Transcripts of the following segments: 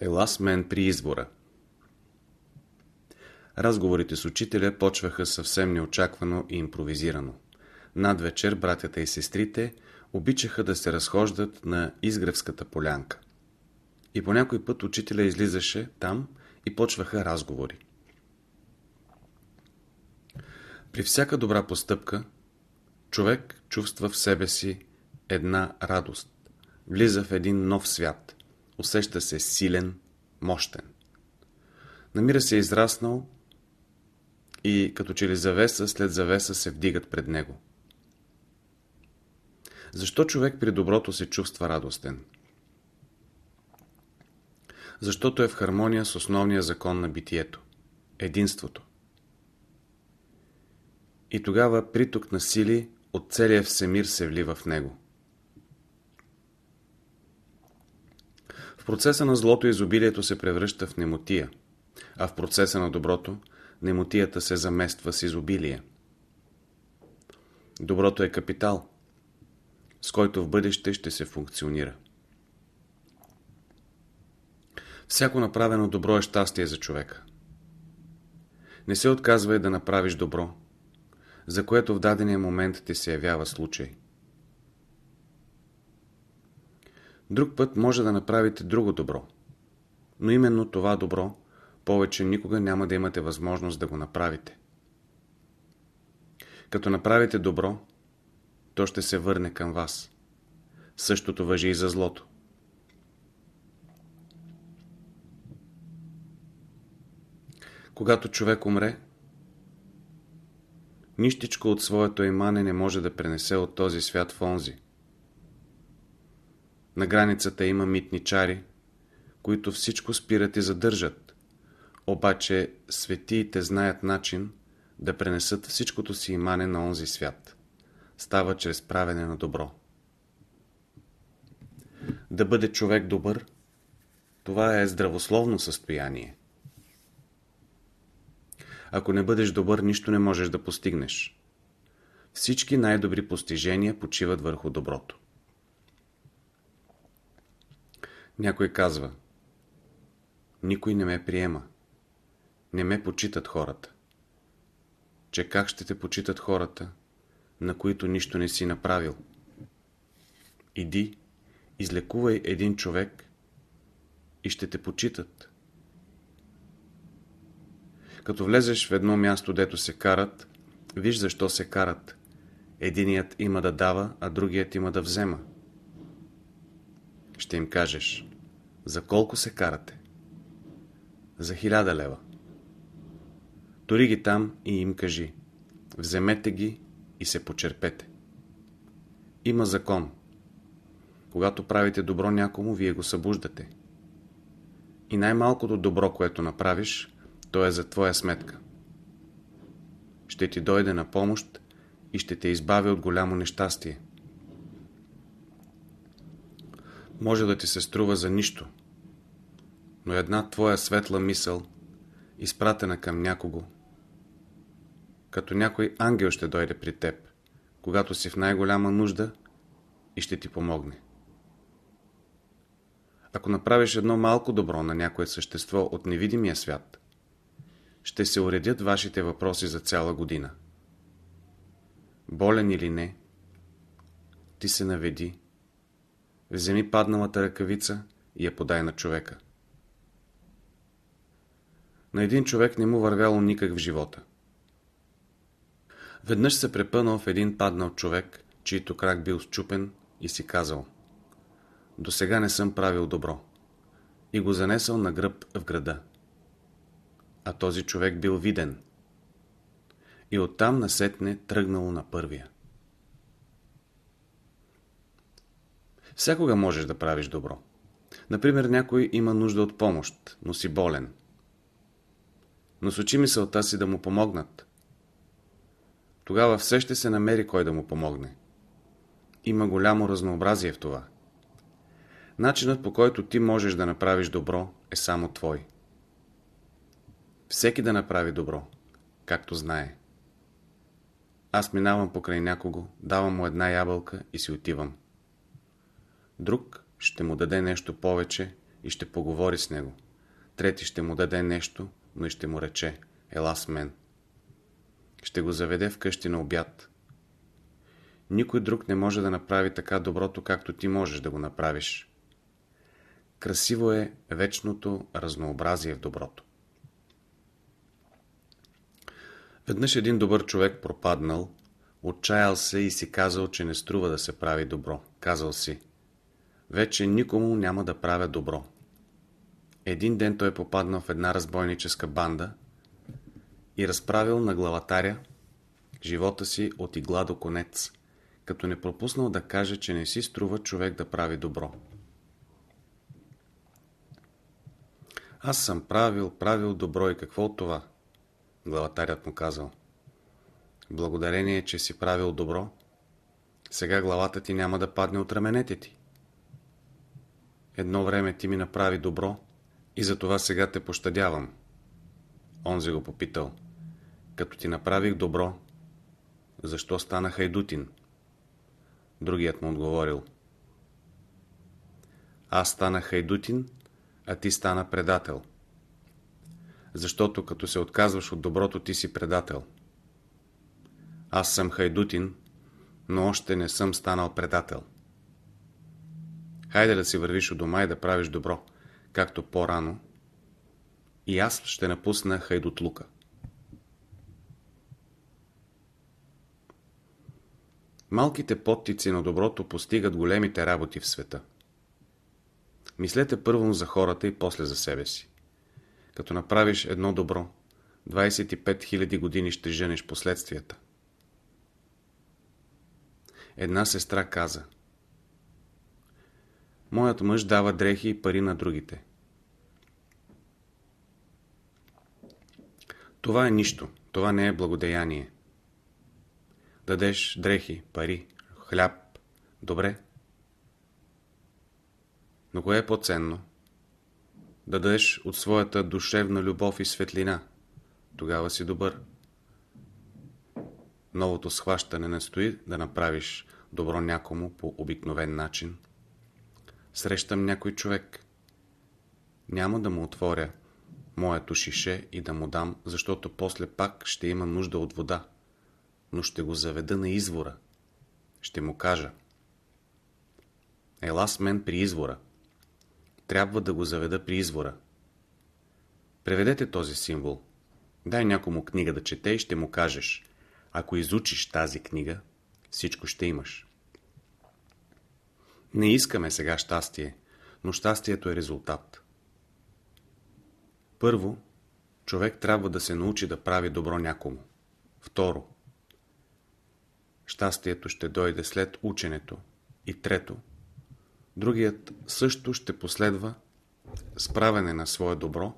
Ела с мен при избора. Разговорите с учителя почваха съвсем неочаквано и импровизирано. Над вечер братята и сестрите обичаха да се разхождат на изгревската полянка. И по някой път учителя излизаше там и почваха разговори. При всяка добра постъпка, човек чувства в себе си една радост. Влиза в един нов свят. Усеща се силен, мощен. Намира се израснал и като че ли завеса след завеса се вдигат пред него. Защо човек при доброто се чувства радостен? Защото е в хармония с основния закон на битието – единството. И тогава приток на сили от целия всемир се влива в него. Процеса на злото изобилието се превръща в немотия, а в процеса на доброто немотията се замества с изобилие. Доброто е капитал, с който в бъдеще ще се функционира. Всяко направено добро е щастие за човека. Не се отказвай да направиш добро, за което в дадения момент ти се явява случай. Друг път може да направите друго добро, но именно това добро повече никога няма да имате възможност да го направите. Като направите добро, то ще се върне към вас. Същото въжи и за злото. Когато човек умре, нищичко от своето имане не може да пренесе от този свят в онзи. На границата има митничари, които всичко спират и задържат. Обаче светиите знаят начин да пренесат всичкото си имане на онзи свят. Става чрез правене на добро. Да бъде човек добър, това е здравословно състояние. Ако не бъдеш добър, нищо не можеш да постигнеш. Всички най-добри постижения почиват върху доброто. Някой казва Никой не ме приема. Не ме почитат хората. Че как ще те почитат хората, на които нищо не си направил? Иди, излекувай един човек и ще те почитат. Като влезеш в едно място, дето се карат, виж защо се карат. Единият има да дава, а другият има да взема. Ще им кажеш, за колко се карате? За хиляда лева. Тори ги там и им кажи, вземете ги и се почерпете. Има закон. Когато правите добро някому, вие го събуждате. И най-малкото добро, което направиш, то е за твоя сметка. Ще ти дойде на помощ и ще те избави от голямо нещастие. Може да ти се струва за нищо, но една твоя светла мисъл, изпратена към някого, като някой ангел ще дойде при теб, когато си в най-голяма нужда и ще ти помогне. Ако направиш едно малко добро на някое същество от невидимия свят, ще се уредят вашите въпроси за цяла година. Болен или не, ти се наведи, вземи падналата ръкавица и я подай на човека. На един човек не му вървяло никак в живота. Веднъж се препънал в един паднал човек, чийто крак бил счупен и си казал До сега не съм правил добро. И го занесъл на гръб в града а този човек бил виден. И оттам насетне тръгнало на първия. Всякога можеш да правиш добро. Например, някой има нужда от помощ, но си болен. Но с очи мисълта си да му помогнат. Тогава все ще се намери кой да му помогне. Има голямо разнообразие в това. Начинът по който ти можеш да направиш добро е само твой. Всеки да направи добро, както знае. Аз минавам покрай някого, давам му една ябълка и си отивам. Друг ще му даде нещо повече и ще поговори с него. Трети ще му даде нещо, но и ще му рече, ела с мен. Ще го заведе вкъщи на обяд. Никой друг не може да направи така доброто, както ти можеш да го направиш. Красиво е вечното разнообразие в доброто. Веднъж един добър човек пропаднал, отчаял се и си казал, че не струва да се прави добро. Казал си, вече никому няма да правя добро. Един ден той попаднал в една разбойническа банда и разправил на главатаря живота си от игла до конец, като не пропуснал да каже, че не си струва човек да прави добро. Аз съм правил, правил добро и какво от това? Главатарят му казал. Благодарение, че си правил добро, сега главата ти няма да падне от раменете ти. Едно време ти ми направи добро и затова сега те пощадявам. Онзи го попитал. Като ти направих добро, защо стана хайдутин? Другият му отговорил. Аз стана хайдутин, а ти стана предател. Защото като се отказваш от доброто, ти си предател. Аз съм хайдутин, но още не съм станал предател. Хайде да си вървиш от дома и да правиш добро, както по-рано. И аз ще напусна хайдутлука. Малките подтици на доброто постигат големите работи в света. Мислете първо за хората и после за себе си. Като направиш едно добро, 25 000 години ще женеш последствията. Една сестра каза Моят мъж дава дрехи и пари на другите. Това е нищо. Това не е благодеяние. Дадеш дрехи, пари, хляб. Добре. Но кое е по-ценно? Да дадеш от своята душевна любов и светлина. Тогава си добър. Новото схващане не стои да направиш добро някому по обикновен начин. Срещам някой човек. Няма да му отворя моето шише и да му дам, защото после пак ще има нужда от вода. Но ще го заведа на извора. Ще му кажа. Ела с мен при извора. Трябва да го заведа при извора. Преведете този символ. Дай някому книга да чете и ще му кажеш. Ако изучиш тази книга, всичко ще имаш. Не искаме сега щастие, но щастието е резултат. Първо, човек трябва да се научи да прави добро някому. Второ, щастието ще дойде след ученето. И трето, другият също ще последва справяне на свое добро,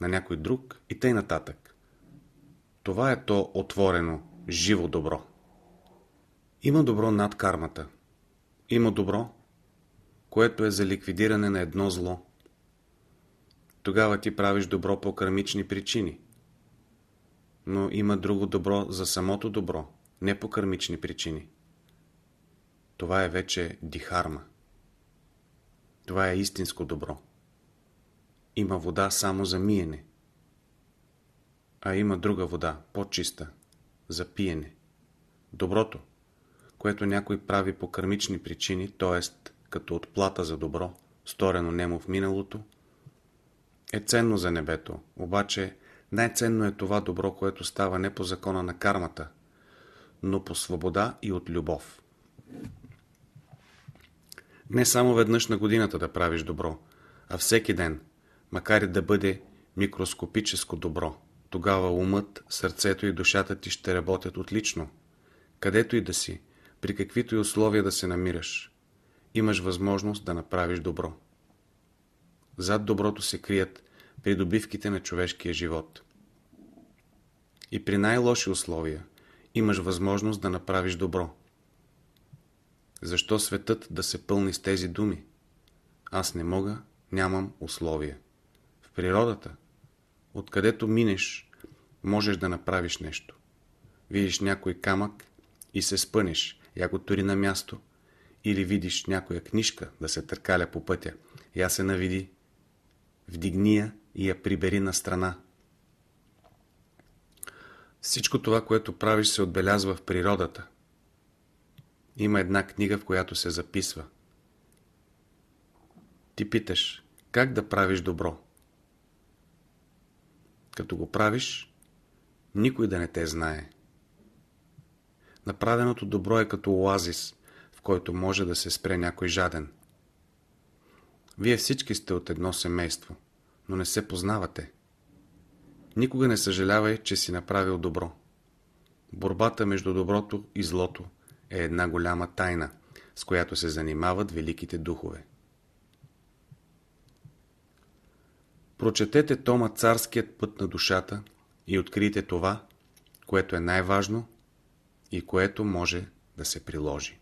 на някой друг и тъй нататък. Това е то отворено, живо добро. Има добро над кармата. Има добро, което е за ликвидиране на едно зло. Тогава ти правиш добро по кармични причини. Но има друго добро за самото добро, не по кармични причини. Това е вече дихарма. Това е истинско добро. Има вода само за миене. А има друга вода, по-чиста, за пиене. Доброто – което някой прави по кърмични причини, т.е. като отплата за добро, сторено немо в миналото, е ценно за небето, обаче най-ценно е това добро, което става не по закона на кармата, но по свобода и от любов. Не само веднъж на годината да правиш добро, а всеки ден, макар и да бъде микроскопическо добро, тогава умът, сърцето и душата ти ще работят отлично. Където и да си, при каквито и условия да се намираш, имаш възможност да направиш добро. Зад доброто се крият придобивките на човешкия живот. И при най-лоши условия имаш възможност да направиш добро. Защо светът да се пълни с тези думи? Аз не мога, нямам условия. В природата, откъдето минеш, можеш да направиш нещо. Видиш някой камък и се спънеш, я го тури на място или видиш някоя книжка да се търкаля по пътя, я се навиди, вдигни я и я прибери на страна. Всичко това, което правиш, се отбелязва в природата. Има една книга, в която се записва. Ти питаш, как да правиш добро? Като го правиш, никой да не те знае. Направеното добро е като оазис, в който може да се спре някой жаден. Вие всички сте от едно семейство, но не се познавате. Никога не съжалявай, че си направил добро. Борбата между доброто и злото е една голяма тайна, с която се занимават великите духове. Прочетете тома Царският път на душата и открийте това, което е най-важно и което може да се приложи.